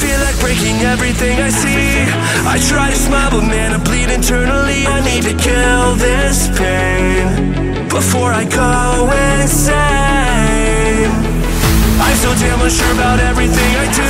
feel like breaking everything I see. I try to smile but man I bleed internally. I need to kill this pain Before I go insane. I'm so damn unsure about everything I do.